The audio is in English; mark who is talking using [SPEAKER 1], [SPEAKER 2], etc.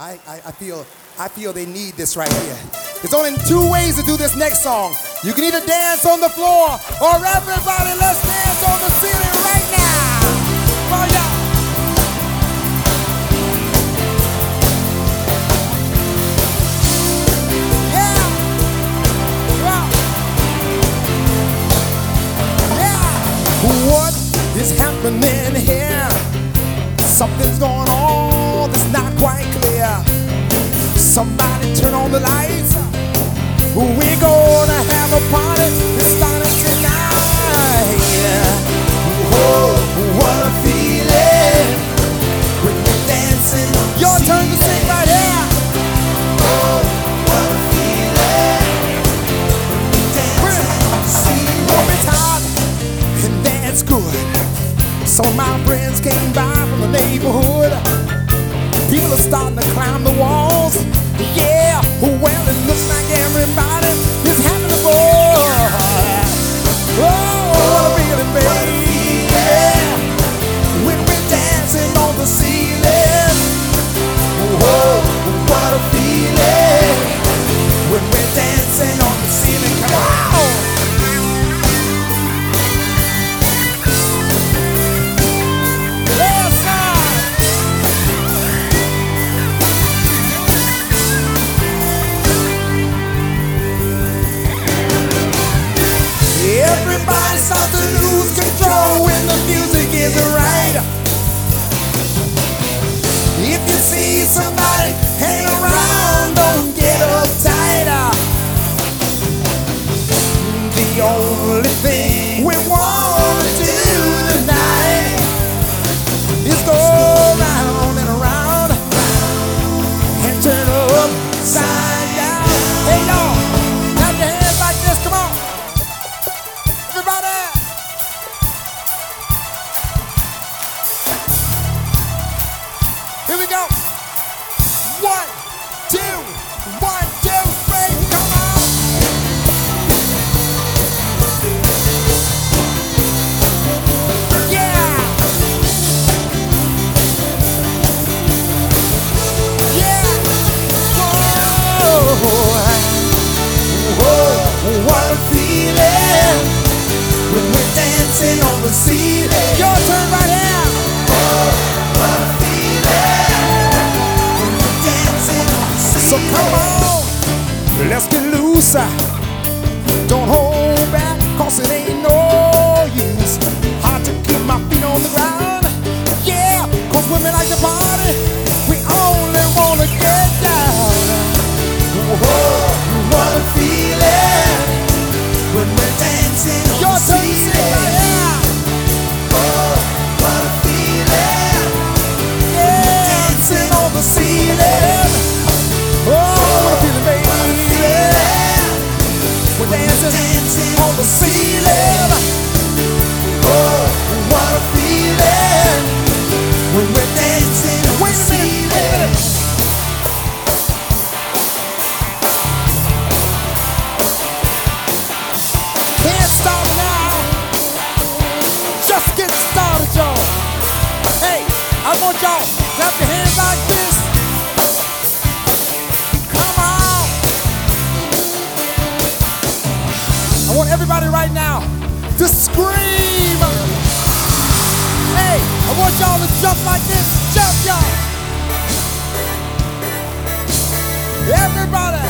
[SPEAKER 1] I, I, I feel I feel they need this right here. There's only two ways to do this next song. You can either dance on the floor or everybody let's dance on the ceiling right now. Y'all. Yeah. Yeah. What is happening here? Something's going Somebody turn on the lights. We're gonna have a party starting tonight. Whoa, what a feeling when we're dancing. Your turn to sing right here. Oh, what a feeling when we're dancing. Well, it's hot and that's good. Some of my friends came by from the neighborhood. People are starting is right. What a feeling when we're dancing on the ceiling. Your turn right here. what a feeling when we're dancing on the ceiling. So come on, let's get loose. y'all. Clap your hands like this. Come on. I want everybody right now to scream. Hey, I want y'all to jump like this. Jump, y'all. Everybody.